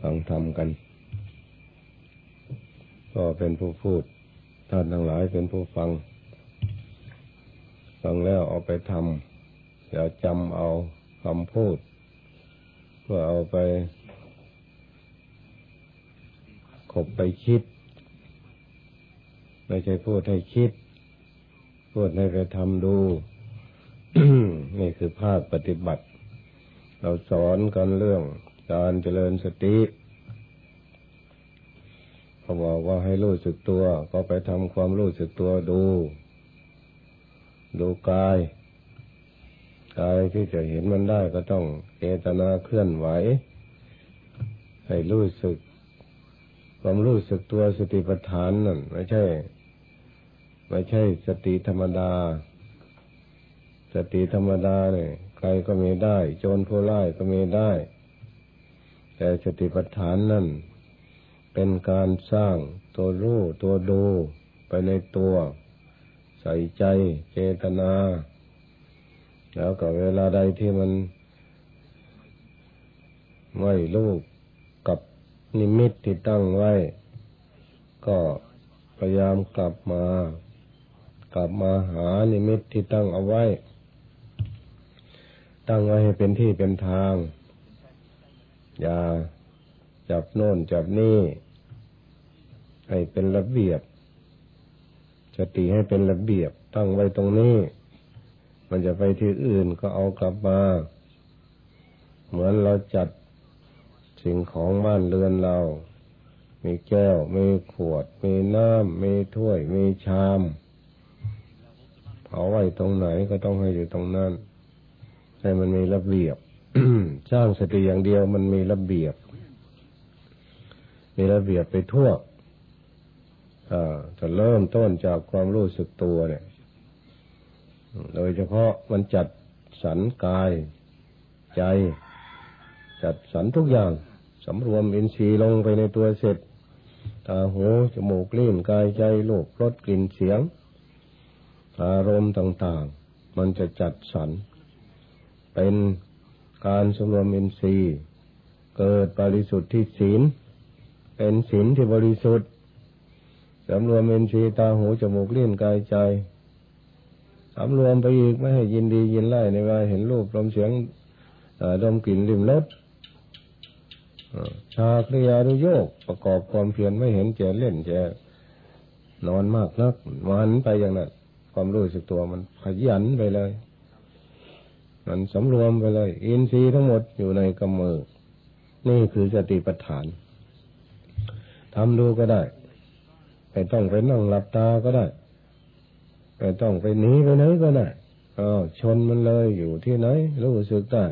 ฟังธรรมกัน ก็เป็นผู้พูด ท่านทั้งหลายเป็นผู้ฟัง ฟังแล้วเอาไปทำอย่าจำเอาคำพูด เพื่อเอาไป ขบไปคิด ไม่ใช่พูดให้คิด พูดให้ไปทำดู นี่คือภาคปฏิบัติ เราสอนกันเรื่อง การเจริญสติเขาบอกว่าให้รู้สึกตัว ก็ไปทำความรู้สึกตัวดู ดูกาย กายที่จะเห็นมันได้ก็ต้องเจตนาเคลื่อนไหว ให้รู้สึก ความรู้สึกตัวสติปัฏฐานนั่นไม่ใช่ ไม่ใช่สติธรรมดา สติธรรมดาเนี่ยใครก็มีได้ โจรผู้ร้ายก็มีได้ แต่สติปัฏฐานนั่นเป็นการสร้างตัวรู้ตัวดูไปในตัว ใส่ใจเจตนา แล้วก็เวลาใดที่มันไม่รู้กับนิมิตที่ตั้งไว้ ก็พยายามกลับมา กลับมาหานิมิตที่ตั้งเอาไว้ ตั้งไว้ให้เป็นที่เป็นทาง อย่าจับโน่นจับนี่ ให้เป็นระเบียบสติให้เป็นระเบียบตั้งไว้ตรงนี้ มันจะไปที่อื่นก็เอากลับมา เหมือนเราจัดสิ่งของบ้านเรือนเรา มีแก้ว มีขวด มีน้ำ มีถ้วย มีชามเอาไว้ตรงไหนก็ต้องให้อยู่ตรงนั้น ให้มันมีระเบียบ สร้างสติอย่างเดียวมันมีระเบียบ มีระเบียบไปทั่วจะเริ่มต้นจากความรู้สึกตัวเนี่ย โดยเฉพาะมันจัดสรรกาย ใจ จัดสรรทุกอย่างสำรวมอินทรีย์ลงไปในตัวเสร็จตาหูจมูกลิ้นกายใจลูกรสกลิ่นเสียง อารมณ์ต่าง ๆ มันจะจัดสรรเป็น การสำรวมอินทรีย์ เกิดบริสุทธิ์ที่ศีล เป็นศีลที่บริสุทธิ์สำรวมเอ็นชีตาหูจมูกเลี้ยนกายใจสำรวมไปอีกไม่ให้ยินดียินไล่ในว่าเห็นรูปลมเสียงดมกลิ่นริมรสชาคริยาดุโยกประกอบความเพียรไม่เห็นแก่เล่นแก่นอนมากนักมันไปอย่างนั้นความรู้สึกตัวมันขยันไปเลย มันสำรวมไปเลย อินทรีย์ทั้งหมดอยู่ในกำมือ นี่คือสติปัฏฐานทำดูก็ได้ไม่ต้องไปนั่งหลับตาก็ได้ไม่ต้องไปหนีไปไหนก็ได้อ๋อชนมันเลยอยู่ที่ไหน รู้สึกได้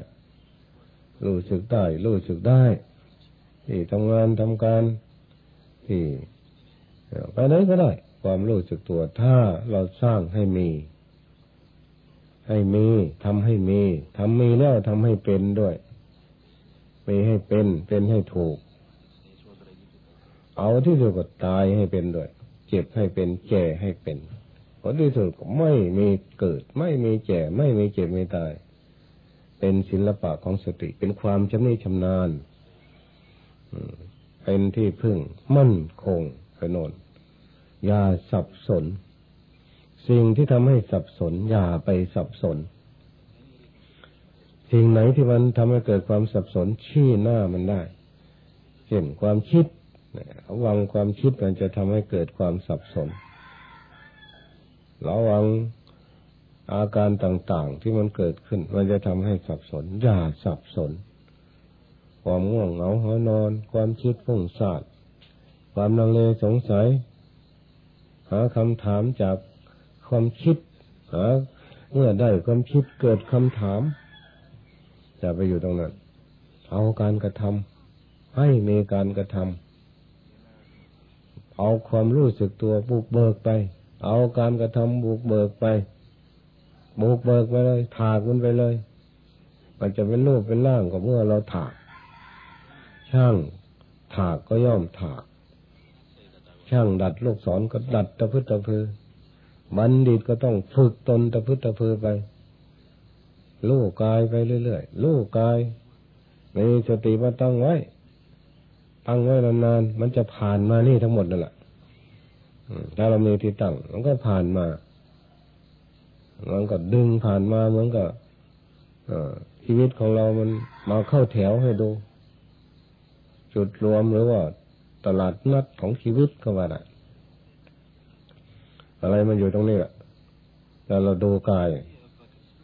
รู้สึกได้ รู้สึกได้ ที่ทำงานทำการ ที่ไปไหนก็ได้ ความรู้สึกตัวถ้าเราสร้างให้มี ให้มีทำให้มีทำมีแล้วทำให้เป็นด้วย มีให้เป็น เป็นให้ถูก เอาที่สุดก็ตายให้เป็นด้วย เจ็บให้เป็นแก่ให้เป็นผลที่สุดก็ไม่มีเกิด ไม่มีแก่ไม่มีเจ็บไม่ตาย เป็นศิลปะของสติ เป็นความชำนิชำนาญเป็นที่พึ่งมั่นคงขนนอย่าสับสน สิ่งที่ทำให้สับสน อย่าไปสับสน สิ่งไหนที่มันทำให้เกิดความสับสนชี้หน้ามันได้ เช่นความคิดระวังความคิดมันจะทำให้เกิดความสับสนระวังอาการต่างๆ ที่มันเกิดขึ้น มันจะทำให้สับสน อย่าสับสน ความง่วงเหงาหอนอน ความคิดฟุ้งซ่านความลังเลสงสัย หาคำถามจาก ความคิดหาเมื่อได้ความคิดเกิดคำถามจะไปอยู่ตรงนั้น เอาการกระทำให้มีการกระทำเอาความรู้สึกตัวบุกเบิกไป เอาการกระทำบุกเบิกไปบุกเบิกไปเลยถากมันไปเลย มันจะเป็นรูปเป็นร่างก็เมื่อเราถาก ช่างถากก็ย่อมถาก ช่างดัดลูกศรก็ดัดตะพื้ตะพือ มันดีก็ต้องฝึกตนตะพื้ตะพือไปลูกกายไปเรื่อยๆลูกกายมีสติมาตั้งไว้ ตั้งไว้นานๆมันจะผ่านมานี่ทั้งหมดนั่นแหละถ้าเรามีที่ตั้ง มันก็ผ่านมามันก็ดึงผ่านมาเหมือนกับชีวิตของเรามันมาเข้าแถวให้ดู จุดรวมหรือว่า ตลาดนัดของชีวิตก็ว่าได้ อะไรมันอยู่ตรงนี้แหละแต่เราดูกาย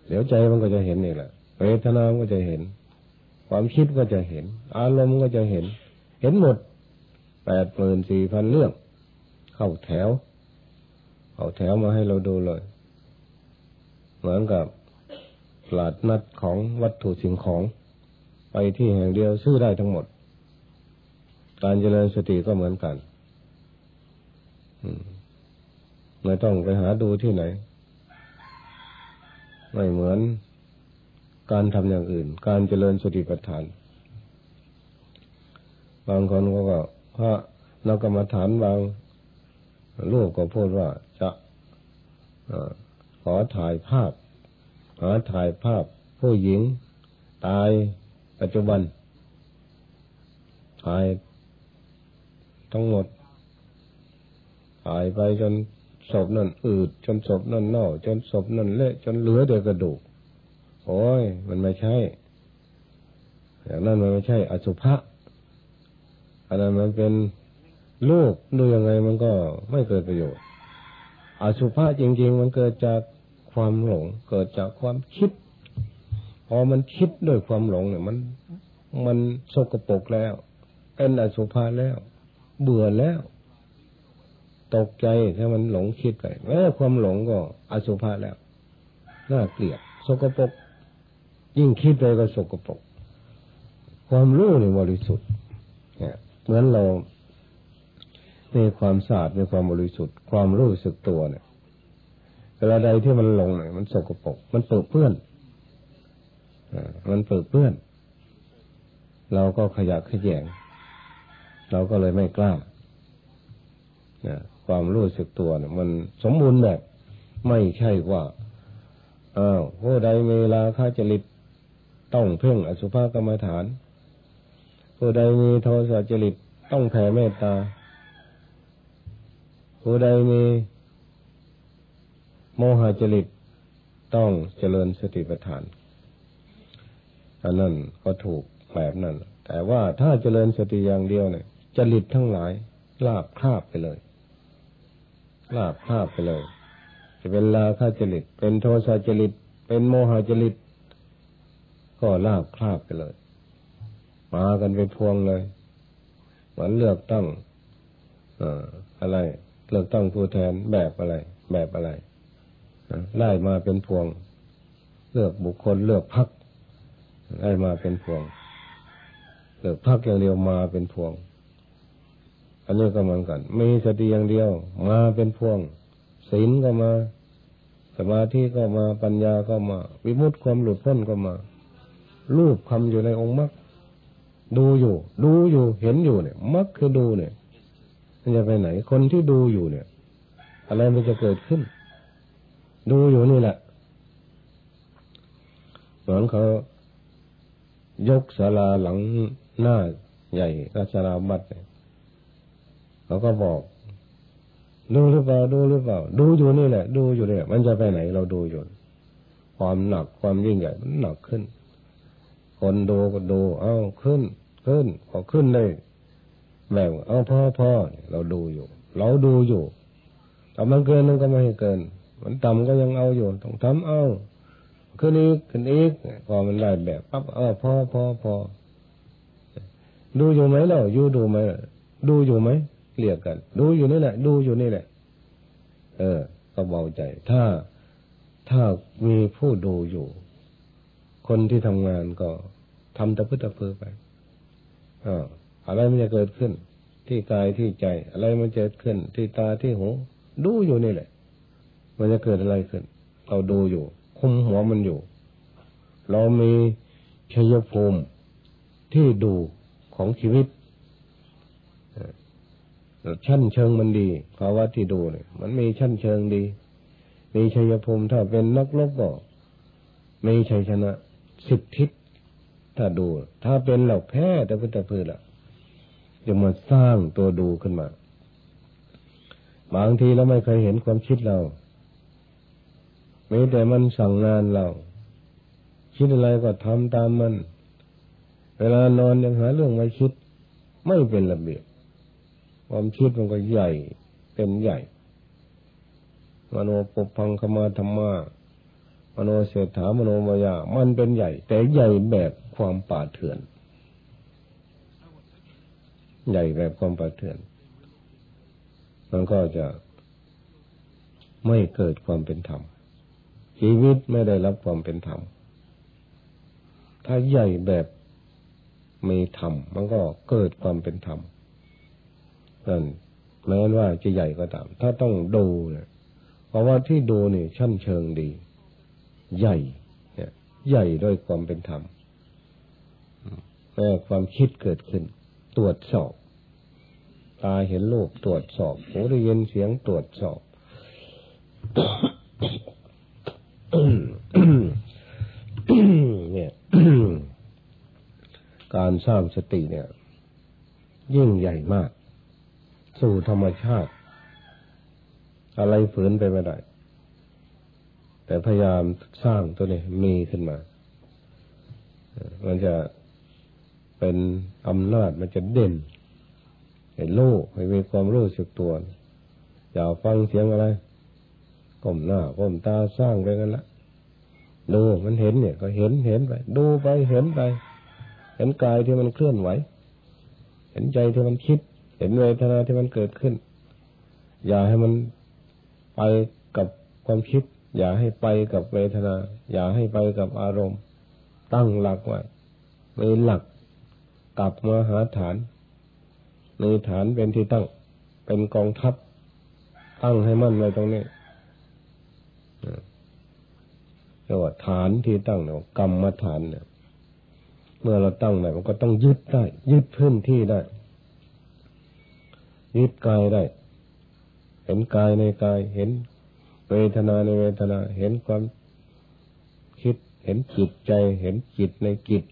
เดี๋ยวใจมันก็จะเห็นนี่แหละเวทนาก็จะเห็น ความคิดก็จะเห็น อารมณ์ก็จะเห็น เห็นหมดแปดหมื่นสี่พันเรื่อง เข้าแถว เข้าแถวมาให้เราดูเลย เหมือนกับตลาดนัดของวัตถุสิ่งของ ไปที่แห่งเดียวซื้อได้ทั้งหมด การเจริญสติก็เหมือนกัน ไม่ต้องไปหาดูที่ไหน ไม่เหมือนการทำอย่างอื่น การเจริญสติปัฏฐาน บางคนก็ก็พระนักกรรมฐานบางลูกก็พูดว่าจะขอถ่ายภาพหาถ่ายภาพ ผู้หญิง ตายปัจจุบัน ถ่ายทั้งหมดถ่ายไปจน ศพนั่นอืด จนศพนั่นเน่า จนศพนั่นเละจนเหลือแต่กระดูก โอ้ย มันไม่ใช่ อย่างนั้นมันไม่ใช่ อสุภะอันนั้นมันเป็นลูกดูยังไงมันก็ไม่เกิดประโยชน์ อสุภะจริง ๆ มันเกิดจากความหลง เกิดจากความคิด พอมันคิดด้วยความหลงเนี่ย มันมันสกปรกแล้ว เป็นอสุภะแล้ว เบื่อแล้ว ตกใจถ้ามันหลงคิดไปแม้ความหลงก็อสุภะแล้วน่าเกลียดสกปรกยิ่งคิดไปก็สกปรกความรู้ในบริสุทธิ์เนี่ยเหมือนเรามีความสะอาดมีความบริสุทธิ์ ความรู้สึกตัวเนี่ยเวลาใดที่มันหลงเนี่ยมันสกปรกมันเปื้อเพื่อนมันเปื้อเพื่อน เราก็ขยะขยง เราก็เลยไม่กล้า ความรู้สึกตัวเนี่ยมันสมบูรณ์แบบไม่ใช่ว่าอ้าวผู้ใดมีลาคาจริตต้องเพ่งอสุภกรรมฐาน ผู้ใดมีโทสะจริตต้องแผ่เมตตา ผู้ใดมีโมหะจริตต้องเจริญสติปัฏฐานอันนั้นก็ถูกแบบนั้น แต่ว่าถ้าเจริญสติอย่างเดียวเนี่ยจริตทั้งหลายลาบคาบไปเลย ลาบภาพไปเลย จะเป็นลาคาจริต เป็นโทสะจริต เป็นโมหะจริต ก็ลาบคาบไปเลย มากันเป็นพวงเลยเหมือนเลือกตั้งอะไร เลือกตั้งผู้แทนแบบอะไร แบบอะไรไล่มาเป็นพวง เลือกบุคคลเลือกพักไล่มาเป็นพวง เลือกพักอย่างเดียวมาเป็นพวง อันนี้ก็เหมือนกัน มีสติอย่างเดียว มาเป็นพวงศีลก็มา สมาธิก็มาปัญญาก็มา วิมุตติความหลุดพ้นก็มา รูปคำอยู่ในองค์มรรคดูอยู่ ดูอยู่เห็นอยู่เนี่ยมรรคคือดูเนี่ยมันจะไปไหน คนที่ดูอยู่เนี่ย อะไรมันจะเกิดขึ้น ดูอยู่นี่แหละเหมือนเขายกศาลาหลังหน้าใหญ่ก็ศาลาบัดเนี่ย เขาก็บอก ดูหรือเปล่าดูหรือเปล่า ดูอยู่นี่แหละ ดูอยู่เนี่ยมันจะไปไหนเราดูอยู่ ความหนักความยิ่งใหญ่มันหนักขึ้น คนดูก็ดู เอ้าขึ้น ขึ้นพอขึ้นได้แบบเอ้าพ่อพ่อเราดูอยู่ เราดูอยู่แต่มันเกินมันก็ไม่ให้เกิน มันต่ำก็ยังเอาอยู่ต้องทำเอา ขึ้นอีกขึ้นอีกพอมันได้แบบปั๊บเออพอพอพอดูอยู่ไหมเราอยู่ดูไหมดูอยู่ไหม เรียกกัน ดูอยู่นี่แหละ ดูอยู่นี่แหละ เออ ก็เบาใจ ถ้าถ้ามีผู้ดูอยู่ คนที่ทำงานก็ทำตะพื้ตะพือไปอ่าอะไรมันจะเกิดขึ้น ที่กายที่ใจ อะไรมันจะเกิดขึ้น ที่ตาที่หูดูอยู่นี่แหละ มันจะเกิดอะไรขึ้น เราดูอยู่ คุมหัวมันอยู่ เรามีชัยภูมิที่ดูของชีวิต ชั้นเชิงมันดีภาวะที่ดูเนี่ยมันมีชั้นเชิงดี มีชัยภูมิถ้าเป็นนักลบก็มีชัยชนะสิบทิศถ้าดู ถ้าเป็นเหล่าแพ้แต่พุทธพืชละจะมาสร้างตัวดูขึ้นมา บางทีเราไม่เคยเห็นความคิดเราไม่แต่มันสั่งงานเรา คิดอะไรก็ทำตามมัน เวลานอนยังหาเรื่องมาคิด ไม่เป็นระเบียบ ความคิดมันก็ใหญ่เป็นใหญ่ มโนปุพังคมาธรรมามโนเสถามโนมายา มันเป็นใหญ่ แต่ใหญ่แบบความป่าเถื่อน ใหญ่แบบความป่าเถื่อน มันก็จะไม่เกิดความเป็นธรรม ชีวิตไม่ได้รับความเป็นธรรม ถ้าใหญ่แบบมีธรรม มันก็เกิดความเป็นธรรม นั่นแม้ว่าจะใหญ่ก็ตาม ถ้าต้องดูเนี่ยเพราะว่าที่ดูนี่ยชั้นเชิงดี ใหญ่เนี่ยใหญ่ด้วยความเป็นธรรมแม้ความคิดเกิดขึ้น ตรวจสอบ ตาเห็นรูปตรวจสอบหูได้ยินเสียงตรวจสอบเนี่ยการสร้างสติเนี่ย ยิ่งใหญ่มาก สู่ธรรมชาติ อะไรฝืนไปไม่ได้ แต่พยายามสร้างตัวนี้มีขึ้นมา มันจะเป็นอำนาจมันจะเด่นเห็นโลกให้มีความรู้สึกตัวอย่าฟังเสียงอะไรก้มหน้าก้มตาสร้างไปกันละดูมันเห็นเนี่ย ก็เห็นเห็นไป ดูไปเห็นไป เห็นกายที่มันเคลื่อนไหว เห็นใจที่มันคิด ห็นเวทนาที่มันเกิดขึ้น อย่าให้มันไปกับความคิด อย่าให้ไปกับเวทนา อย่าให้ไปกับอารมณ์ ตั้งหลักไว้มีหลักกลับมาหาฐานมีฐานเป็นที่ตั้ง เป็นกองทัพ ตั้งให้มั่นไว้ตรงนี้เรียกว่าฐานที่ตั้งเนี่ยกรรมฐานเนี่ย เมื่อเราตั้งไหนมันก็ต้องยึดได้ ยึดพื้นที่ได้ ยึดกายได้ เห็นกายในกาย เห็นเวทนาในเวทนา เห็นความคิด เห็นจิตใจ เห็นจิตในจิต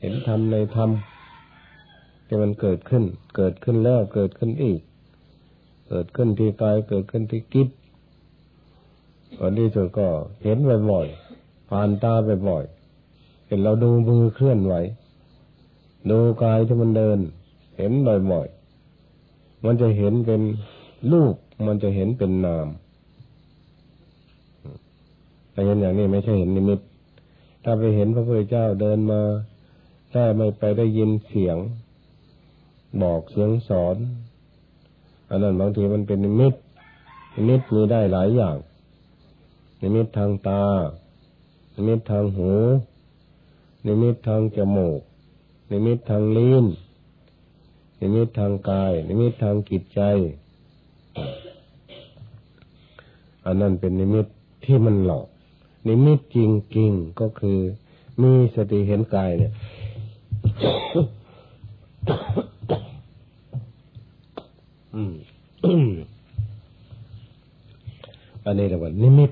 เห็นธรรมในธรรมที่มันเกิดขึ้น เกิดขึ้นแล้ว เกิดขึ้นอีก เกิดขึ้นที่กาย เกิดขึ้นที่จิตวันนี้สุดก็เห็นบ่อยๆ ผ่านตาบ่อยๆ เห็นเราดูมือเคลื่อนไหว ดูกายที่มันเดิน เห็นบ่อยๆ มันจะเห็นเป็นรูป มันจะเห็นเป็นนามแต่เห็นอย่างนี้ไม่ใช่เห็นนิมิต ถ้าไปเห็นพระพุทธเจ้าเดินมาถ้าไม่ไปได้ยินเสียง บอกเสียงสอน อันนั้นบางทีมันเป็นนิมิต นิมิตมีได้หลายอย่าง นิมิตทางตา นิมิตทางหู นิมิตทางจมูก นิมิตทางลิ้น นิมิตทางกาย นิมิตทางจิตใจ อันนั้นเป็นนิมิตที่มันหลอก นิมิตจริงๆก็คือมีสติเห็นกายเนี่ยอันนี้เรียกว่านิมิต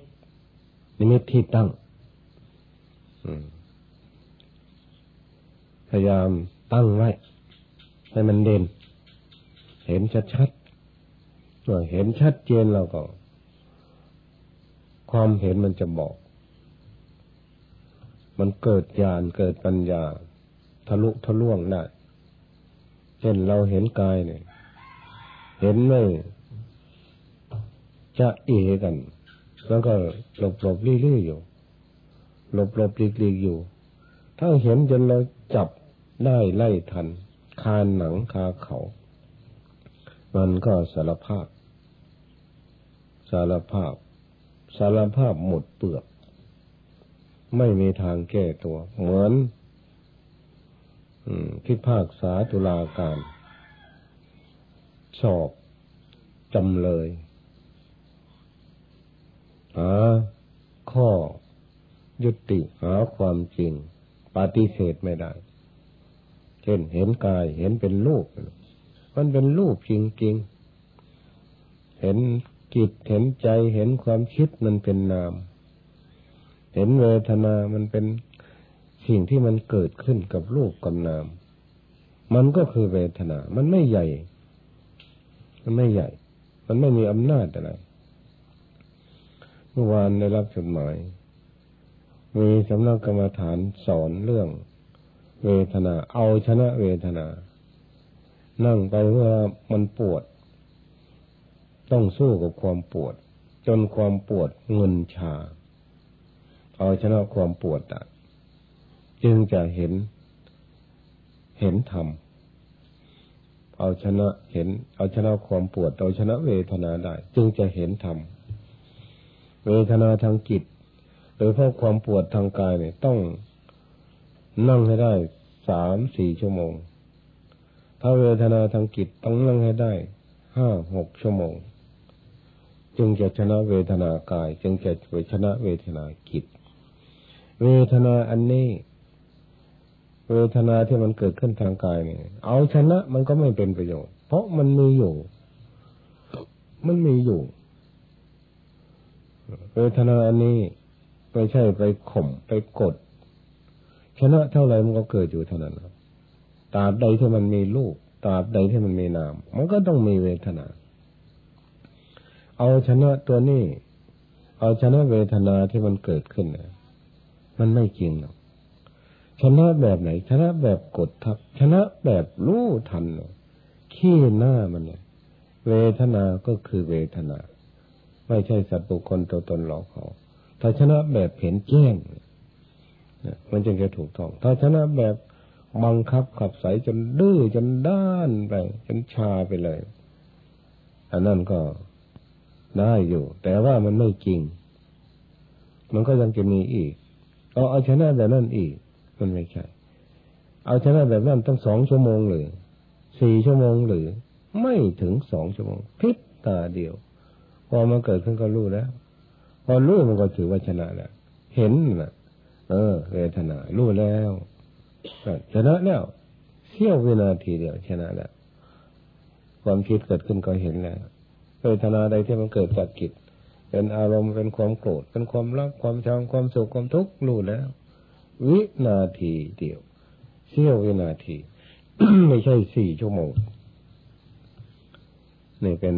นิมิตที่ตั้งพยายามตั้งไว้ ให้มันเด่น เห็นชัดๆเมื่อเห็นชัดเจนเราก็ ความเห็นมันจะบอก มันเกิดญาณเกิดปัญญา ทะลุทะลวงได้เช่นเราเห็นกายเนี่ย เห็นไม่จะเอกัน แล้วก็หลบหลบลี่ลี่อยู่ หลบหลบลีกลีกอยู่ ถ้าเห็นจนเราจับได้ไล่ทันานหนังคาเขา มันก็สารภาพ สารภาพ สารภาพหมดเปลือก ไม่มีทางแก้ตัว เหมือนพิพากษาตุลาการสอบจำเลยหาข้อยุติหาความจริง ปฏิเสธไม่ได้ เช่นเห็นกายเห็นเป็นรูป มันเป็นรูปจริงๆ เห็นจิตเห็นใจเห็นความคิดมันเป็นนาม เห็นเวทนา มันเป็นสิ่งที่มันเกิดขึ้นกับรูปกับนาม มันก็คือเวทนา มันไม่ใหญ่ มันไม่ใหญ่ มันไม่มีอำนาจอะไร เมื่อวานได้รับจดหมาย มีสำนักกรรมฐานสอนเรื่อง เวทนา เอาชนะเวทนา นั่งไปเมื่อมันปวด ต้องสู้กับความปวด จนความปวดเงินชา เอาชนะความปวดอะจึงจะเห็น เห็นธรรมเอาชนะเห็น เอาชนะความปวด เอาชนะเวทนาได้ จึงจะเห็นธรรมเวทนาทางจิตโดยเพราะความปวดทางกายเนี่ยต้อง นั่งให้ได้สามสี่ชั่วโมง ถ้าเวทนาทางจิตต้องนั่งให้ได้ห้าหกชั่วโมง จึงจะชนะเวทนากาย จึงจะไปชนะเวทนาจิตเวทนาอันนี้เวทนาที่มันเกิดขึ้นทางกายเนี่ย เอาชนะมันก็ไม่เป็นประโยชน์ เพราะมันมีอยู่ มันมีอยู่ เวทนาอันนี้ไม่ใช่ไปข่มไปกด ชนะเท่าไหร่มันก็เกิดอยู่เท่านั้นตราบใดที่มันมีลูกตราบใดที่มันมีนาม มันก็ต้องมีเวทนา เอาชนะตัวนี้ เอาชนะเวทนาที่มันเกิดขึ้นนะมันไม่จริงหรอกชนะแบบไหน ชนะแบบกดทับ ชนะแบบรู้ทันขี้หน้ามันเนี่ย เวทนาก็คือเวทนา ไม่ใช่สัตว์บุคคลตัวตนหลอกเขาถ้าชนะแบบเห็นแจ้ง มันจึงจะถูกต้อง ถ้าชนะแบบบังคับขับใสจนดื้อจนด้านไปจนชาไปเลย อันนั้นก็ได้อยู่ แต่ว่ามันไม่จริง มันก็ยังจะมีอีกเอาเอาชนะแบบนั้นอีก มันไม่ใช่ เอาชนะแบบนั้นตั้งสองชั่วโมงหรือสี่ชั่วโมงหรือ ไม่ถึงสองชั่วโมงพิษตาเดียว พอมันเกิดขึ้นก็รู้แล้ว พอรู้มันก็ถือว่าชนะแล้วเห็นนะ เออ เวทนา รู้แล้วชนะแล้วเสี้ยววินาทีเดียวชนะแล้วความคิดเกิดขึ้นก็เห็นแล้วเวทนาใดที่มันเกิดจากจิตเป็นอารมณ์เป็นความโกรธ เป็นความรักความชังความสุขความทุกข์รู้แล้ว วินาทีเดียวเสี้ยววินาที ไม่ใช่สี่ชั่วโมงนี่เป็น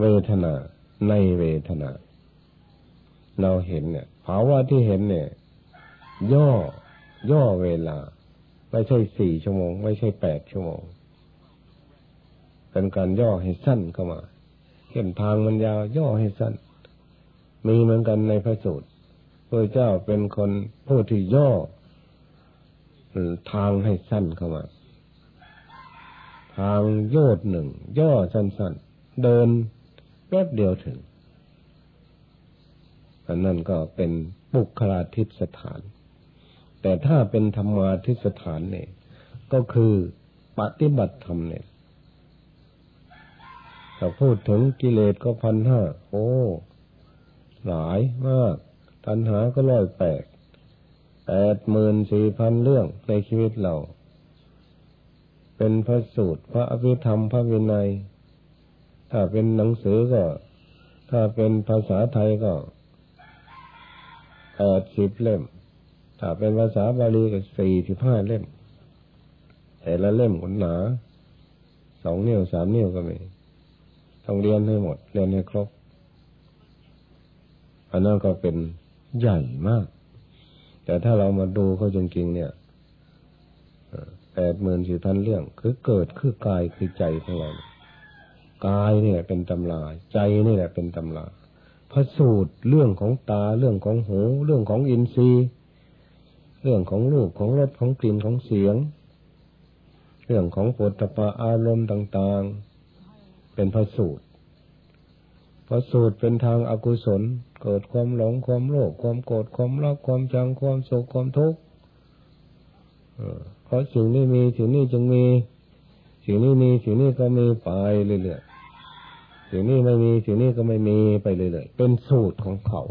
เวทนาในเวทนา เราเห็นเนี่ย ภาวะที่เห็นเนี่ย ย่อ ย่อเวลา ไม่ใช่สี่ชั่วโมง ไม่ใช่แปดชั่วโมง เป็นการย่อให้สั้นเข้ามาเห็นทางมันยาว ย่อให้สั้น มีเหมือนกันในพระสูตรพระเจ้าเป็นคนผู้ที่ย่อทางให้สั้นเข้ามา ทางโยดหนึ่ง ย่อสั้นๆ เดินแป๊บเดียวถึง อันนั้นก็เป็นปุคลาทิสถาน แต่ถ้าเป็นธรรมาทิสถานเนี่ย ก็คือปฏิบัติธรรมเนี่ยถ้าพูดถึงกิเลสก็พันห้าโอ้ หลายมาก ตัณหาก็ร้อยแปดแปดหมื่นสี่พันเรื่องในชีวิตเรา เป็นพระสูตร พระอภิธรรมพระวินัย ถ้าเป็นหนังสือก็ ถ้าเป็นภาษาไทยก็ แปดสิบเล่ม ถ้าเป็นภาษาบาลีก็สี่สิบห้าเล่ม แต่ละเล่มขนหนา สองนิ้วสามนิ้วก็มี ต้องเรียนให้หมด เรียนให้ครบ อันนั้นก็เป็นใหญ่มาก แต่ถ้าเรามาดูเขาจริงๆเนี่ยแปดหมื่นสี่พันเรื่อง คือเกิดคือกายคือใจของเรากายนี่ยเป็นตำรา ใจนี่แหละเป็นตำรา พระสูตร เรื่องของตา เรื่องของหู เรื่องของอินทรีย์ เรื่องของรูปของรสของกลิ่นของเสียง เรื่องของปุถะอารมณ์ต่างๆ เป็นพระสูตรพระสูตรเป็นทางอากุศล เกิดความหลงความโลภความโกรธความรักความจังความโศกความทุกข์เพราะสิ่งนี้มีสิ่งนี้จึงมี สิ่งนี้มีสิ่งนี้ก็มีไปเรื่อยๆ สิ่งนี้ไม่มีสิ่งนี้ก็ไม่มีไปเรื่อยๆเป็นสูตรของเขา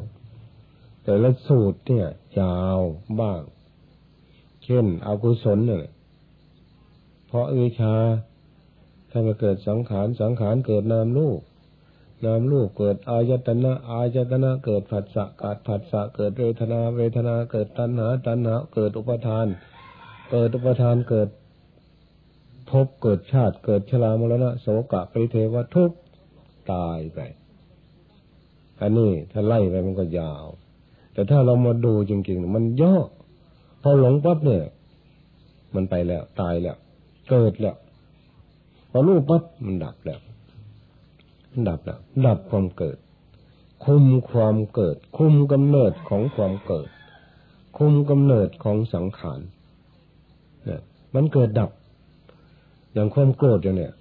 แต่ละสูตรเนี่ยยาวบ้าง เช่นอกุศลเนี่ยเพราะวิชาถ้ามาเกิดสังขารสังขารเกิดนามรูปนามรูปเกิดอายตนะอายตนะเกิดผัสสะกาดผัสสะเกิดเวทนา เวทนาเกิดตัณหา ตัณหาเกิดอุปทาน เกิดอุปทานเกิดภพเกิดชาติเกิดชรามรณะโสกะปริเทวทุกข ตายไปอันนี้ถ้าไล่ไปมันก็ยาว แต่ถ้าเรามาดูจริงๆ มันย่อ พอหลงปั๊บเนี่ย มันไปแล้ว ตายแล้ว เกิดแล้ว พอรู้ปั๊บมันดับแล้วดับแล้ว ดับความเกิด คุมความเกิด คุมกำเนิดของความเกิด คุมกำเนิดของสังขารเนี่ยมันเกิดดับ อย่างความโกรธอย่างเนี้ย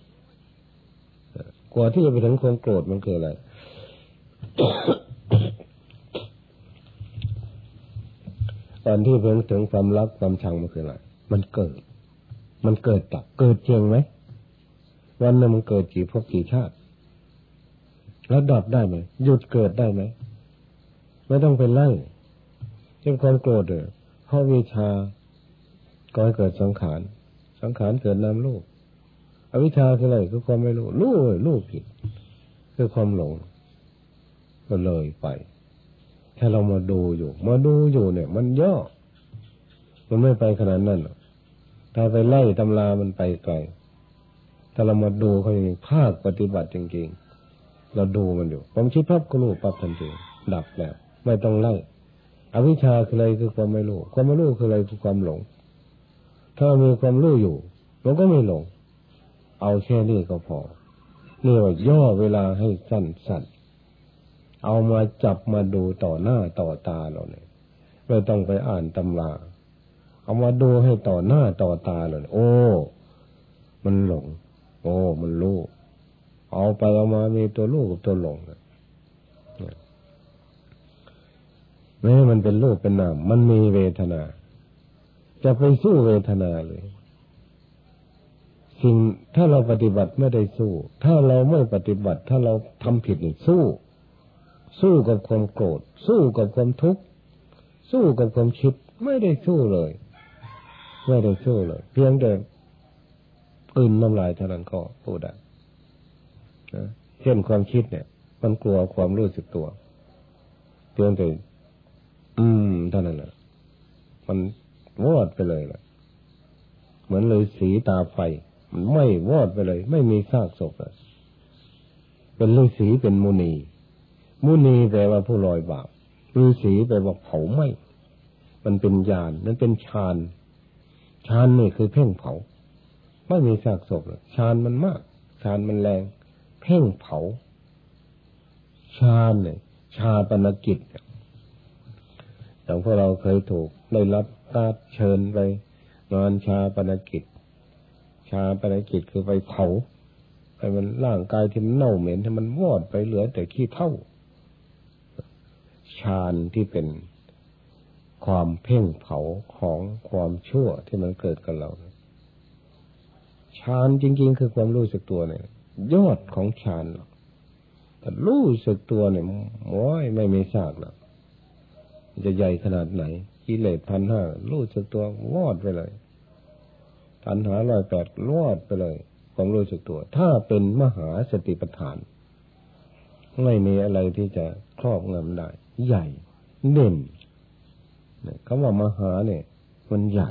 กว่าที่จะไปถึงความโกรธมันคืออะไรตอนที่เพิ่งถึงความรักความชังมันคืออะไร มันเกิด มันเกิดดับเกิดจริงไหม วันนึงมันเกิดกี่พบกี่ชาติ แล้วดับได้ไหม หยุดเกิดได้ไหม ไม่ต้องไปไล่เช่นความโกรธเนี่ยเพราะวิชาก็ให้เกิดสังขาร สังขารเกิดนามลูก อวิชชาคืออะไรคือความไม่รู้รู้เลยรู้ผิด คือความหลง ก็เลยไป ถ้าเรามาดูอยู่ มาดูอยู่เนี่ย มันย่อ มันไม่ไปขนาดนั้นถ้าไปไล่ตำรามันไปไกลถ้าเรามาดูเขาอย่างภาคปฏิบัติจริงๆ เราดูมันอยู่ความคิดพับก็รู้ปั๊บทันทีดับแล้ว ไม่ต้องไล่อวิชชาคืออะไรคือความไม่รู้ ความไม่รู้คืออะไรคือความหลง ถ้ามีความรู้อยู่เราก็ไม่หลง เอาแค่นี้ก็พอเรียว่าย่อเวลาให้สั้นๆ เอามาจับมาดูต่อหน้าต่อตาเราเนี่ยไม่ต้องไปอ่านตำราเอามาดูให้ต่อหน้าต่อตาเราโอ้ มันหลง โอ้ มันรู้เอาไปเอามามีตัวลูกกับตัวหลงแม้มันเป็นรูปเป็นนามมันมีเวทนา จะไปสู้เวทนาเลย สิ่งถ้าเราปฏิบัติไม่ได้สู้ ถ้าเราไม่ปฏิบัติ ถ้าเราทำผิดสู้ สู้กับความโกรธ สู้กับความทุกข์ สู้กับความคิด ไม่ได้สู้เลย ไม่ได้สู้เลย เพียงแต่ปืนน้ำลายเท่านั้นก็พูดได้นะเช่นความคิดเนี่ย มันกลัวความรู้สึกตัวเพียงแต่อืมเท่านั้นแหละมันวอดไปเลยแหละเหมือนเลยสีตาไฟ ไม่วอดไปเลย ไม่มีซากศพเลยเป็นฤาษีเป็นมุนี มุนีแปลว่าผู้ลอยบาปฤาษีแปลว่าเผาไหมมันเป็นญาณนั่นเป็นฌานฌานนี่คือเพ่งเผา ไม่มีซากศพเลยฌานมันมากฌานมันแรง เพ่งเผาฌานเนี่ยชาปนกิจอย่างพวกเราเคยถูกได้รับตาเชิญไปงานชาปนกิจาปนกิจคือไปเผาให้มันร่างกายที่มันเน่าเหม็นให้มันวอดไปเหลือแต่ขี้เท่าฌานที่เป็นความเพ่งเผาของความชั่วที่มันเกิดกับเราฌานจริง ๆ คือความรู้สึกตัวเนี่ย ยอดของฌานหรอกแต่รู้สึกตัวเนี่ยโอ้ยไม่มีซากหรอกจะใหญ่ขนาดไหนกิเลสพันห้ารู้สึกตัววอดไปเลย ตัณหาลอยแปดลอดไปเลยความรู้สึกตัว ถ้าเป็นมหาสติปัฏฐาน ไม่มีอะไรที่จะครอบงำได้ ใหญ่ เด่นคำว่ามหาเนี่ย มันใหญ่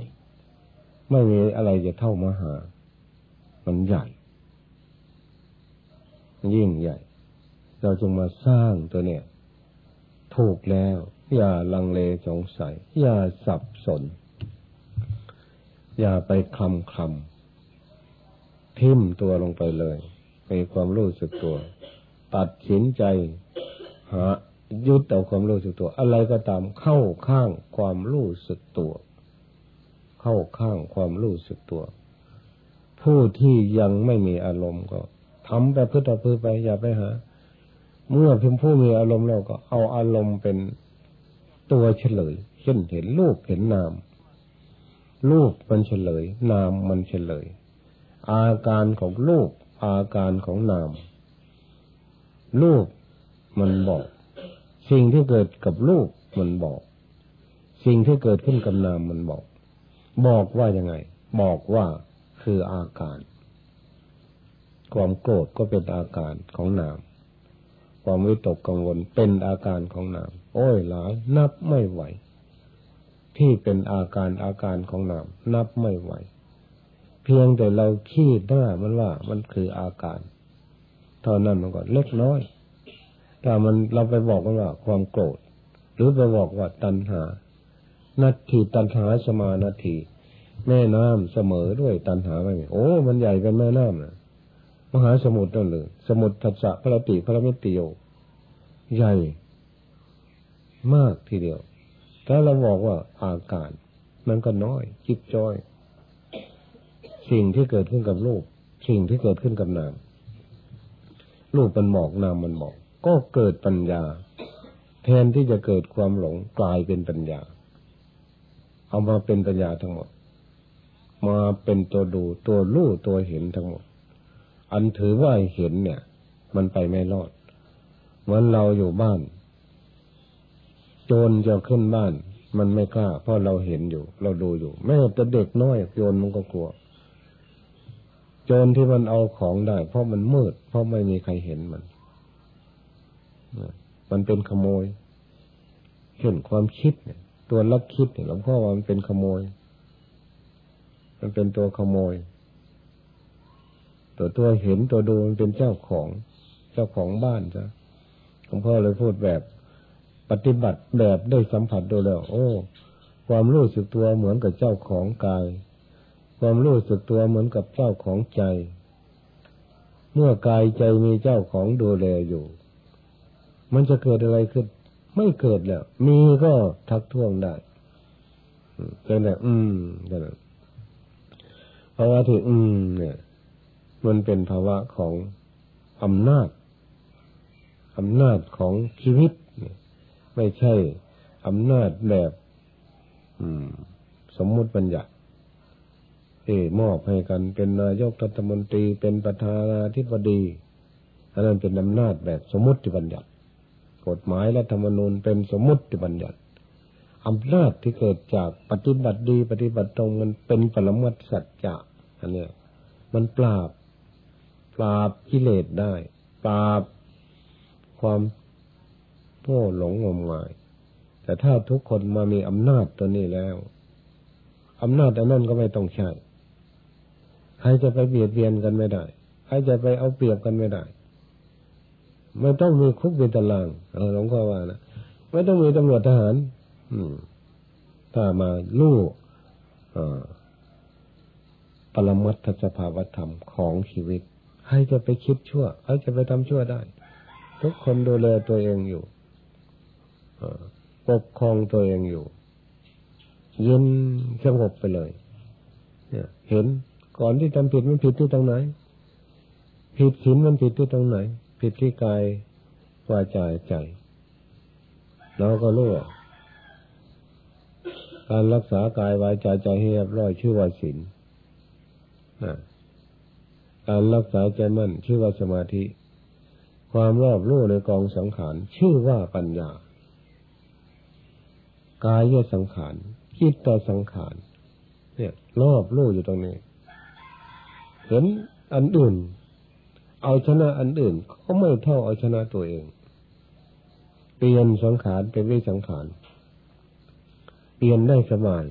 ไม่มีอะไรจะเท่ามหา มันใหญ่ยิ่งใหญ่ เราจงมาสร้างตัวเนี่ย ถูกแล้ว อย่าลังเลสงสัย อย่าสับสน อย่าไปคลำคลำทิ่มตัวลงไปเลยมีความรู้สึกตัว ตัดสินใจหายุดเอาความรู้สึกตัว อะไรก็ตามเข้าข้างความรู้สึกตัว เข้าข้างความรู้สึกตัว ผู้ที่ยังไม่มีอารมณ์ก็ทำไปพื่อพือไปอย่าไปหา เมื่อเพียงผู้มีอารมณ์แล้วก็เอาอารมณ์เป็นตัวเฉลย เช่นเห็นรูปเห็นนาม รูปมันเฉลย นามมันเฉลย อาการของรูปอาการของนามรูปมันบอก สิ่งที่เกิดกับรูปมันบอก สิ่งที่เกิดขึ้นกับนามมันบอก บอกว่ายังไง บอกว่าคืออาการ ความโกรธก็เป็นอาการของนาม ความวิตกกังวลเป็นอาการของนาม โอ้ยหลายนับไม่ไหว ที่เป็นอาการอาการของนามนับไม่ไหว เพียงแต่เราคิดว่ามันว่ามันคืออาการเท่านั้นมันก็เล็กน้อยถ้ามันเราไปบอกว่าความโกรธ หรือไปบอกว่าตัณหา นาทีตัณหาสมานาที แม่น้ำเสมอด้วยตัณหาไม่โอ้มันใหญ่เป็นแม่น้ำนะมหาสมุทรนั่นเลยสมุทรทัศะพระติพระมิติโยใหญ่ มากทีเดียว ถ้าเราบอกว่าอาการ มันก็น้อยจิบจอย สิ่งที่เกิดขึ้นกับรูป สิ่งที่เกิดขึ้นกับนามรูปมันหมอกนามมันหมอกก็เกิดปัญญา แทนที่จะเกิดความหลงกลายเป็นปัญญา เอามาเป็นปัญญาทั้งหมด มาเป็นตัวดูตัวรู้ตัวเห็นทั้งหมด อันถือว่าเห็นเนี่ย มันไปไม่รอดเหมือนเราอยู่บ้าน โจรจะขึ้นบ้าน มันไม่กล้า เพราะเราเห็นอยู่ เราดูอยู่แม้แต่เด็กน้อยโจรมันก็กลัว โจรที่มันเอาของได้ เพราะมันมืด เพราะไม่มีใครเห็นมันมันเป็นขโมยเช่นความคิดเนี่ย ตัวลักคิดเนี่ยหลวงพ่อว่ามันเป็นขโมย มันเป็นตัวขโมย ตัวตัวเห็นตัวดูมันเป็นเจ้าของ เจ้าของบ้านจ้ะหลวงพ่อเลยพูดแบบ ปฏิบัติแบบได้สัมผัสดูแล้ว โอ้ ความรู้สึกตัวเหมือนกับเจ้าของกาย ความรู้สึกตัวเหมือนกับเจ้าของใจ เมื่อกายใจมีเจ้าของดูแลอยู่ มันจะเกิดอะไรขึ้น ไม่เกิดแล้ว มีก็ทักท้วงได้เป็นแบบอืมกันภาวะที่อืม เนี่ย มันเป็นภาวะของอำนาจอำนาจของชีวิต ไม่ใช่อำนาจแบบสมมุติบัญญัติเอมอบให้กันเป็นนายกรัฐมนตรีเป็นประธานาธิบดีอันนั้นเป็นอำนาจแบบสมมติบัญญัติ กฎหมายและธรรมนูญเป็นสมมติบัญญัติอำนาจที่เกิดจากปฏิบัติดี ปฏิบัติตรงมันเป็นปรมัตสัจจะอันเนี้ยมันปราบ ปราบกิเลสได้ ปราบความ โง่หลงงมงาย แต่ถ้าทุกคนมามีอำนาจตัวนี้แล้วอำนาจอันนั้นก็ไม่ต้องใช้ใครจะไปเบียดเบียนกันไม่ได้ใครจะไปเอาเปรียบกันไม่ได้ ไม่ต้องมีคุกเป็นตารางเออหลวงพ่อว่านะไม่ต้องมีตำรวจทหาร อืม ถ้ามาลู่ปรมัตถสภาวธรรมของชีวิต ใครจะไปคิดชั่ว ใครจะไปทำชั่วได้ ทุกคนดูแลตัวเองอยู่ ปกครองตัวเองอยู่เย็นสงบไปเลย เนี่ย เห็นก่อนที่ทำผิดมันผิดที่ตรงไหน ผิดศีลมันผิดที่ตรงไหน ผิดที่กายวาจาใจเราก็รู้การรักษากายวาจาใจให้เรียบร้อยชื่อว่าศีลการรักษาใจมั่นชื่อว่าสมาธิ ความรอบรู้ในกองสังขารชื่อว่าปัญญา กายสังขารคิดต่อสังขารเนี่ยรอบรู้อยู่ตรงนี้ เห็นอันอื่น เอาชนะอันอื่นก็ไม่เท่าเอาชนะตัวเอง เปลี่ยนสังขารเป็นวิสังขารเปลี่ยนได้สบาย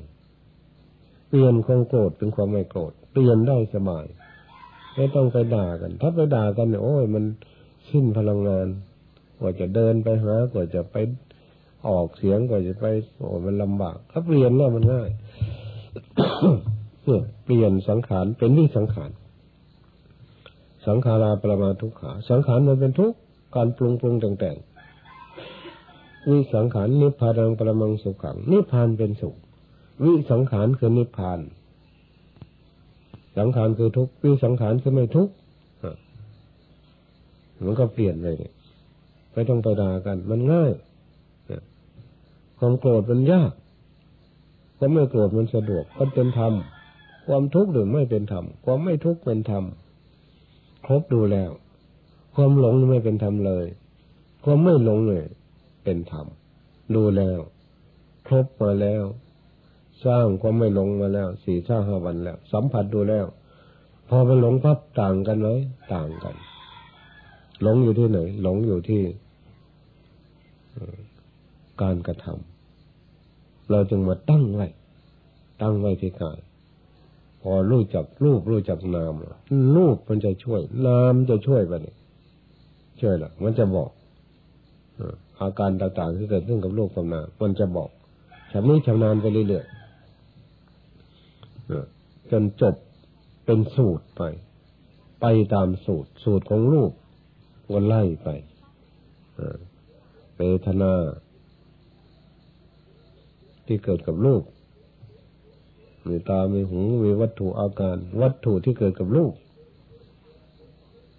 เปลี่ยนความโกรธเป็นความไม่โกรธเปลี่ยนได้สบายไม่ต้องไปด่ากัน ถ้าไปด่ากันเนี่ยโอ้ยมันสิ้นพลังงานกว่าจะเดินไปหากว่าจะไป ออกเสียงกว่าจะไปโอ้มันลำบาก ถ้าเปลี่ยนแล้วมันง่ายเปลี่ยนสังขารเป็นวิสังขาร สังขาราปรมาทุกขา สังขารมันเป็นทุกข์การปรุงปรุงแต่งแต่งวิสังขารนิพพานังปรมังสุขังนิพพานเป็นสุข วิสังขารคือนิพพาน สังขารคือทุกข์วิสังขารคือไม่ทุกข์มันก็เปลี่ยนเลยไม่ต้องไปด่ากัน มันง่าย ความโกรธมันยากความไม่โกรธมันสะดวกมันเป็นธรรมความทุกข์หรือไม่เป็นธรรมความไม่ทุกข์เป็นธรรมครบดูแล้ว ความหลงไม่เป็นธรรมเลย ความไม่หลงเลยเป็นธรรมดูแล้ว ครบมาแล้ว สร้างความไม่หลงมาแล้วสี่ห้าห้าวันแล้ว สัมผัสดูแล้ว พอไปหลงพับต่างกันไหมต่างกัน หลงอยู่ที่ไหน หลงอยู่ที่การกระทำ เราจึงมาตั้งไว้ ตั้งไว้ที่กาย พอรู้จักรูปรู้จักนามรูปมันจะช่วย นามจะช่วยไปนี่ช่วยละมันจะบอกอาการต่างๆที่เกิดขึ้นกับรูปกับนามมันจะบอกชำนี้ชำนาญไปเรื่อยๆจนจบเป็นสูตรไป ไปตามสูตร สูตรของรูปก็ไล่ไปเวทนา ที่เกิดกับรูปมีตา มีหู มีวัตถุอาการ วัตถุที่เกิดกับรูป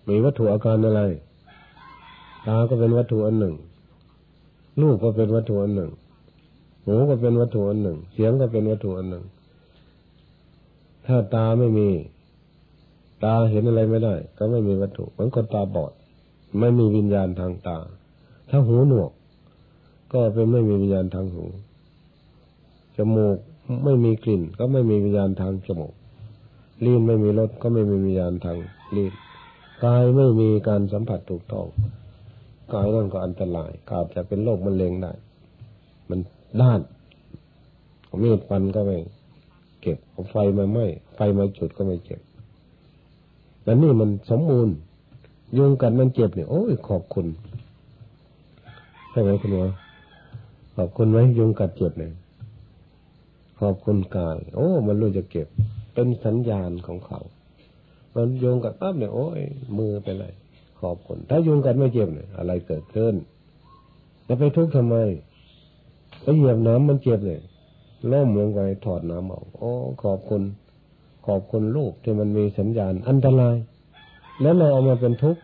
มีวัตถุอาการอะไร ตา ก็เป็นวัตถุอันหนึ่ง รูปก็เป็นวัตถุอันหนึ่ง หูก็เป็นวัตถุอันหนึ่ง เสียงก็เป็นวัตถุอันหนึ่ง ถ้าตาไม่มี ตาเห็นอะไรไม่ได้ ก็ไม่มีวัตถุเหมือนคนตาบอด ไม่มีวิญญาณทางตา ถ้าหูหนวก ก็เป็นไม่มีวิญญาณทางหู จมูกไม่มีกลิ่น ก็ไม่มีวิญญาณทางจมูกลิ้นไม่มีรสก็ไม่มีวิญญาณทางลิ้นกายไม่มีการสัมผัสถูกต้องกายนั่นก็อันตรายกาบจะเป็นโรคมะเร็งได้ มันด้านมีดฟันก็ไม่เก็บเอาไฟมาไหม้ไฟมาจุดก็ไม่เจ็บแต่นี่มันสมบูรณ์ยุงกัดมันเจ็บเนี่ยโอ้ยขอบคุณใช่ไหมคุณหมอขอบคุณไหมยุงกัดเจ็บเนี่ย อบคุณกาย โอ้ มันรู้จะเก็บ เป็นสัญญาณของเขา มันโยงกับปั๊บเนี่ยโอ้ยมือไปเลยขอบคุณ ถ้าโยงกันไม่เจ็บเนี่ยอะไรเกิดขึ้นจะไปทุกข์ทำไมไปเหยียบน้ำมันเจ็บเลยล่มลงไปถอดน้ำออกโอ้ขอบคุณ ขอบคุณลูกที่มันมีสัญญาณอันตราย แล้วเราเอามาเป็นทุกข์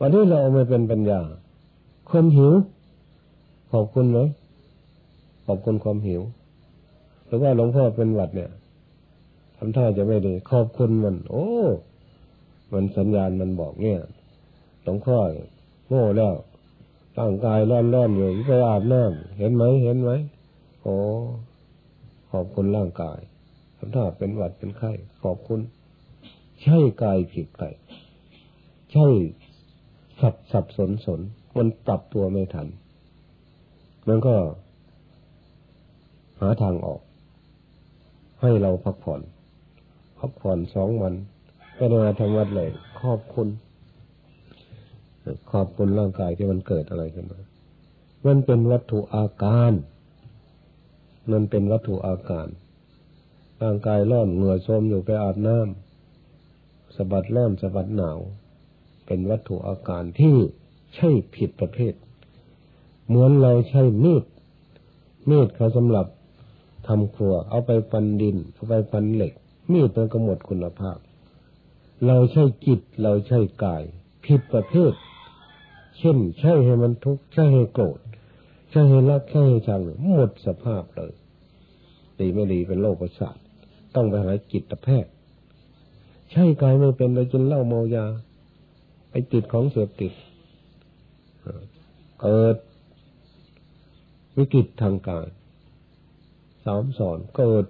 วันนี้เราเอามาเป็นปัญญาความหิว ขอบคุณไหมขอบคุณความหิว หรือว่าหลวงพ่อเป็นหวัดเนี่ยทำท่าจะไม่ดี ขอบคุณมัน โอ้ มันสัญญาณมันบอกเนี่ยหลวงพ่อโง่แล้วร่างกายร้อนร้อนอยู่ไปอาบน้ำเห็นไหมเห็นไหมโอ้ขอบคุณร่างกายทำท่าเป็นหวัดเป็นไข้ขอบคุณ ใช่กายผิดไปใช่สับสับสนสน มันปรับตัวไม่ทัน มันก็หาทางออก ให้เราพักผ่อนพักผ่อนสองวันก็มาทำวัดเลยขอบคุณขอบคุณร่างกายที่มันเกิดอะไรขึ้นมามันเป็นวัตถุอาการ มันเป็นวัตถุอาการ ร่างกายร้อนเหงื่อโซมอยู่ไปอาบน้ำสะบัดร้อนสะบัดหนาว เป็นวัตถุอาการที่ใช่ผิดประเภท เหมือนเราใช้มีดมีดเขาสำหรับ ทำครัว เอาไปฟันดิน เอาไปฟันเหล็ก มีดมันก็หมดคุณภาพ เราใช้จิตเราใช้กาย ผิดประเภท เช่น ใช่ให้มันทุกข์ใช่ให้โกรธใช่ให้รักใช่ให้ชังหมดสภาพเลยดีไม่ดีเป็นโรคประสาทต้องไปหาจิตแพทย์ใช่กายไม่เป็นเลยจนเล้าเมายาไปติดของเสพติดเกิดวิกฤตทางกาย สามสอนเกิด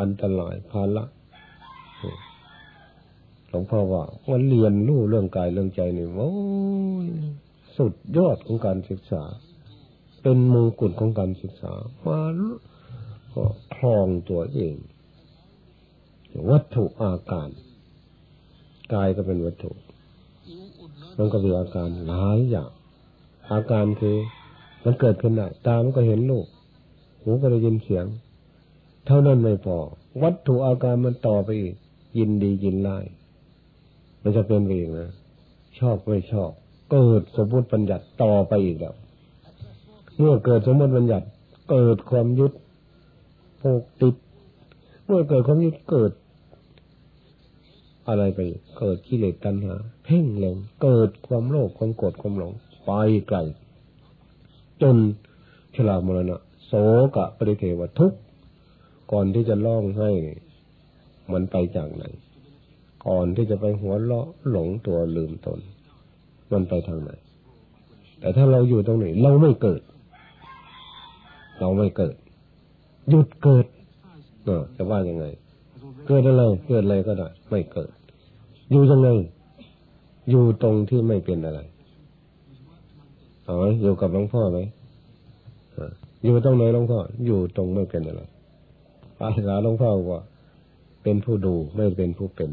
อันตรายภาระหลวงพ่อว่าวันเรียนรู้เรื่องกายเรื่องใจนี่โอ้สุดยอดของการศึกษา เป็นมงกุฎของการศึกษามาก็คลองตัวเอง วัตถุอาการกายก็เป็นวัตถุมันก็มีอาการหลายอย่างอาการคือมันเกิดขึ้นได้ตามันก็เห็นลูกหูก็ได้ยินเสียง เท่านั้นไม่พอ วัตถุอาการมันต่อไปอีก ยินดียินไล่มันจะเป็นเองนะ ชอบไม่ชอบ เกิดสมมติปัญญัติต่อไปอีกแล้ว เมื่อเกิดสมมติปัญญัติ เกิดความยึดผูกติด เมื่อเกิดความยึดเกิด อะไรไป เกิดกิเลสตัณหา เพ่งเล็งเกิดความโลภความโกรธความหลงไปไกลจนชรามรณะโสกะปริเทวทุกข์ ก่อนที่จะร้องให้มันไปจากไหน ก่อนที่จะไปหัวเลาะหลงตัวลืมตน มันไปทางไหน แต่ถ้าเราอยู่ตรงนี้เราไม่เกิด เราไม่เกิด หยุดเกิดเออจะว่ายังไง เกิดอะไรเกิดอะไรก็ได้ ไม่เกิด อยู่ยังไง อยู่ตรงที่ไม่เป็นอะไรเอาไหมอยู่กับหลวงพ่อไหมอยู่ตรงไหนหลวงพ่ออยู่ตรงไม่เป็นอะไร ภาษาหลวงพ่อว่า เป็นผู้ดูไม่ได้เป็นผู้เป็น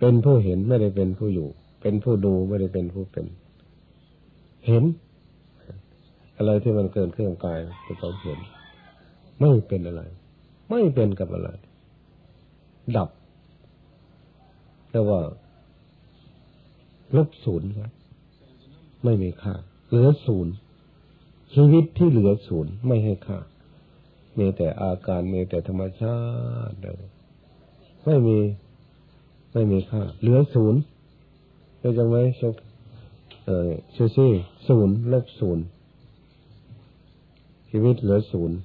เป็นผู้เห็นไม่ได้เป็นผู้อยู่ เป็นผู้ดูไม่ได้เป็นผู้เป็น เห็น อะไรที่มันเกินเครื่องกายจะต้องเห็น ไม่เป็นอะไร ไม่เป็นกับอะไร ดับเรียกว่าลบศูนย์ครับไม่มีค่า เหลือศูนย์ชีวิตที่เหลือศูนย์ไม่ให้ค่า มีแต่อาการมีแต่ธรรมชาติไม่มี ไม่มีค่าเหลือศูนย์เข้าใจไหมชกเออชูซี่ศูนย์ลบศูนย์ชีวิตเหลือศูนย์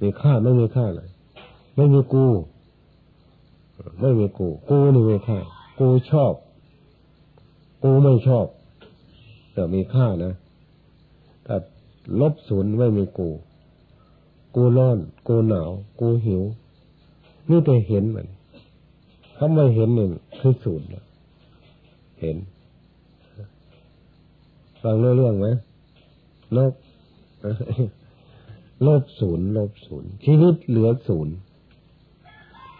มีค่าไม่มีค่าเลย ไม่มีกู ไม่มีกู กูนี่มีค่า กูชอบ กูไม่ชอบ แต่มีค่านะแต่ลบศูนย์ไม่มีกู กูร้อน กูหนาว กูหิวนี่แต่เห็นมันถ้าไม่เห็นหนึ่งคือศูนย์เห็นฟังเรื่องไหมลบลบศูนย์ลบศูนย์ชีวิตเหลือศูนย์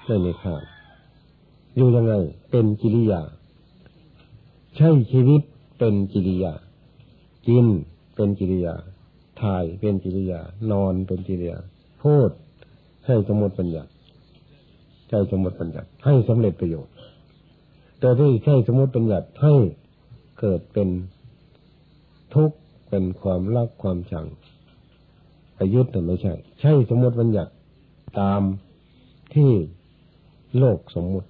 ไม่มีค่าอยู่ยังไง เป็นกิริยา ใช่ชีวิตเป็นกิริยา กินเป็นกิริยา ถ่ายเป็นกิริยา นอนเป็นกิริยา พูดให้สมมติปัญญาใช้สมมติปัญญาให้สำเร็จประโยชน์ แต่ที่ใช้สมมติปัญญาให้เกิดเป็นทุกข์เป็นความรักความชังประยุทธ์แต่ไม่ใช่ ใช่สมมติปัญญาตามที่โลกสมมุติ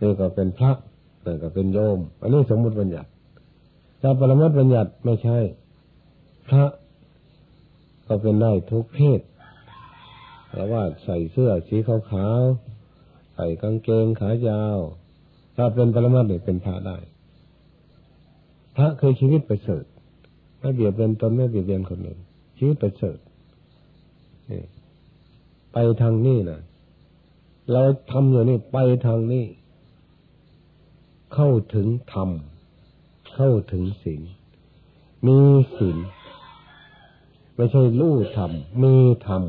นี่ก็เป็นพระนี่ก็เป็นโยม อันนี้สมมติปัญญา ถ้าปรมัตบัญญัติไม่ใช่ พระก็เป็นได้ทุกเพศแต่ว่าใส่เสื้อสีขาวๆใส่กางเกงขายาว ถ้าเป็นปรมัตเนี่ยเป็นพระได้ พระคือชีวิตประเสริฐไม่เบียดเบียนตนไม่เบียดเบียนคนอื่นชีวิตประเสริฐนี่ไปทางนี้นะเราทำอยู่นี่ไปทางนี้ เข้าถึงธรรม เข้าถึงศีลมีศีลไม่ใช่ลู่ธรรมมีธรรม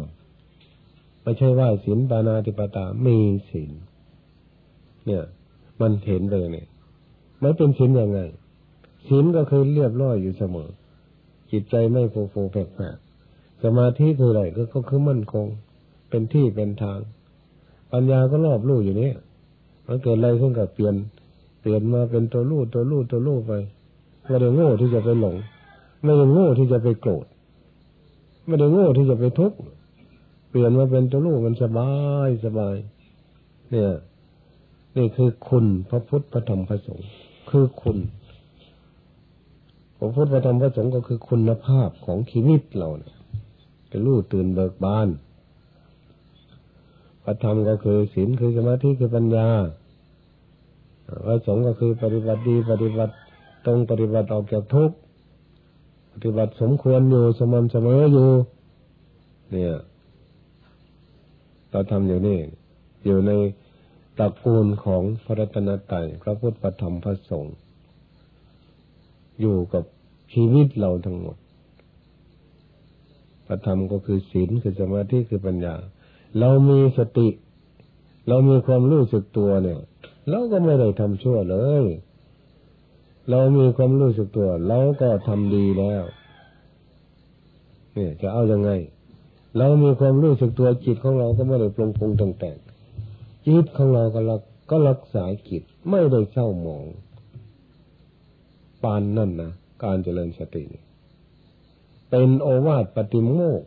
ไม่ใช่ว่าศีลปานาติปตามีศีลเนี่ย มันเห็นเลยเนี่ยไม่เป็นศีลยังไงศีลก็คือเรียบร้อยอยู่เสมอ จิตใจไม่โฟโฟแผลกสมาธิคืออะไรก็คือมั่นคง เป็นที่เป็นทาง ปัญญาก็รอบรู้อยู่นี่มันเกิดอะไรขึ้นกับเปลี่ยนเปลี่ยนมาเป็นตัวรู้ตัวรู้ตัวรู้ไป ไม่ได้โง่ที่จะไปหลง ไม่ได้โง่ที่จะไปโกรธ ไม่ได้โง่ที่จะไปทุกข์เปลี่ยนมาเป็นตัวลูกมันสบายสบาย เนี่ยนี่คือคุณพระพุทธพระธรรมพระสงฆ์คือคุณพระพุทธพระธรรมพระสงฆ์ก็คือคุณภาพของชีวิตเราเนี่ยเป็นรู้ตื่นเบิกบานพระธรรมก็คือศีลคือสมาธิคือปัญญาพระสงฆ์ก็คือปฏิบัติดีปฏิบัติ ตรงปฏิบัติออกจากทุกข์ปฏิบัติสมควรอยู่สม่ำเสมออยู่ เนี่ยเราทำอยู่นี่อยู่ในตระกูลของพระรัตนตรัยพระพุทธธรรมพระสงฆ์อยู่กับชีวิตเราทั้งหมดพระธรรมก็คือศีลคือสมาธิคือปัญญา เรามีสติ เรามีความรู้สึกตัวเนี่ย เราก็ไม่ได้ทำชั่วเลย เรามีความรู้สึกตัวเราก็ทำดีแล้วเนี่ยจะเอาอยัางไง เรามีความรู้สึกตัวจิตของเราก็ไม่ได้ปรุงปรุงต่งแต่งจิตของเราก็รักก็รักษาจิตไม่ได้เศร้าหมองปานนั่นนะการเจริญสติเป็นโอวาทปฏิโมก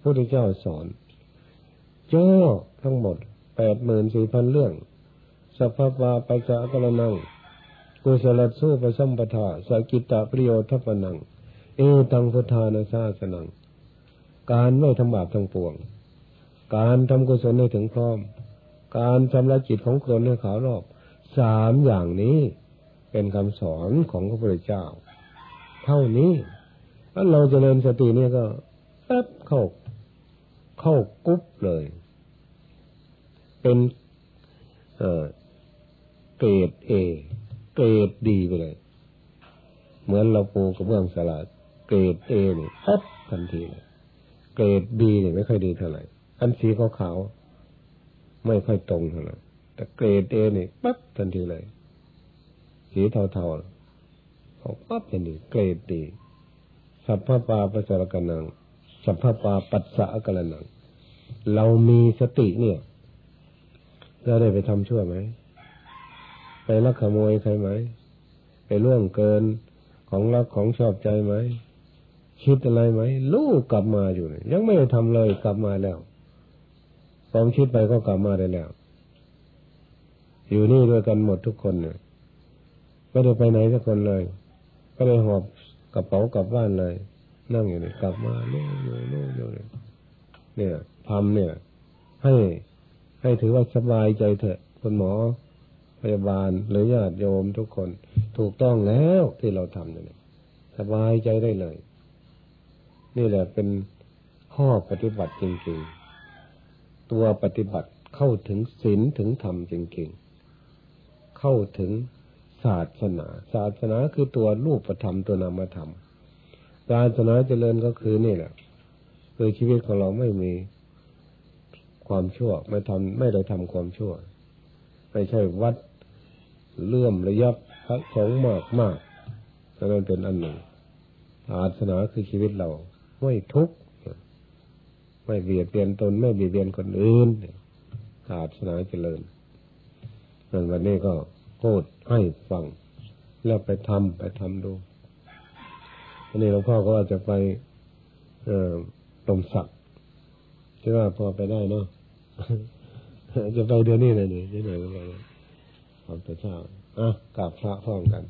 พระเจ้าสอนเจ้าทั้งหมดแปดหมื่นสี่พันเรื่อง สัพพะาปัจจากรนัง กุศลสู้ประสัมปทาสกิตาประโยชน์ทัปนัง เอตังพุทธานาซาสนัง การไม่ทำบาปทั้งปวง การทำกุศลให้ถึงพร้อม การชำระจิตของคนให้ขาวรอบสามอย่างนี้เป็นคำสอนของพระพุทธเจ้า เท่านี้ถ้าเราจเจริญสติเนี่ยก็แป๊บเข้าเข้ากุ๊บเลย เป็นเออเกรดเอ เกรดดีไปเลย เหมือนเราปูกระเบื้องสลัดเกรดเอเนี่ยปั๊บทันทีเลยเกรดดีเนี่ยไม่ค่อยดีเท่าไหร่อันสีขาวๆไม่ค่อยตรงเท่าไหร่แต่เกรดเอนี่ปั๊บทันทีเลย สีเทาๆของปั๊บทันทีเกรดดีสัพพปาปัสสะกันนังสัพพปาปัสสะกันนัง เรามีสติเนี่ยเราได้ไปทำชั่วไหม ไปลักขโมยใครไหม ไปล่วงเกินของรักของชอบใจไหม คิดอะไรไหม ลูกกลับมาอยู่เนี่ยยังไม่ได้ทำเลยกลับมาแล้วความคิดไปก็กลับมาได้แล้ว อยู่นี่ด้วยกันหมดทุกคนเนี่ยไม่ได้ไปไหนสักคนเลย ก็เลยหอบกระเป๋ากลับบ้านเลย นั่งอยู่นี่กลับมาโน่นโน่นโน่นโน่นเนี่ยทำเนี่ย ให้ให้ถือว่าสบายใจเถอะคุณหมอ พยาบาลหรือญาติโยมทุกคน ถูกต้องแล้วที่เราทำเนี่สบายใจได้เลย นี่แหละเป็นข้อปฏิบัติจริงๆ ตัวปฏิบัติเข้าถึงศีลถึงธรรมจริงๆ เข้าถึงศาสนา ศาสนาคือตัวรูปธรรมตัวนามธรรม ศาสนาเจริญก็คือนี่แหละคือชีวิตของเราไม่มีความชั่ว ไม่ทำไม่ได้ทำความชั่ว ไม่ใช่วัด เลื่อมระยับพระสงฆ์มากมากนั่นเป็นอันหนึ่งศาสนาคือชีวิตเรา ไม่ทุกข์ไม่เบียดเบียนตน ไม่เบียดเบียนคนอื่นศาสนาเจริญนั่นวันนี้ก็พูดให้ฟัง แล้วไปทำไปทำดูวันนี้หลวงพ่อก็ว่าจะไปเอ่อตมสักดิ์ใช่ว่าพอไปได้เนาะจะไปเดือนนี้เลยนี่ที่ไหนก็ไป ตอนเช้าอะกราบพระพร้อมกัน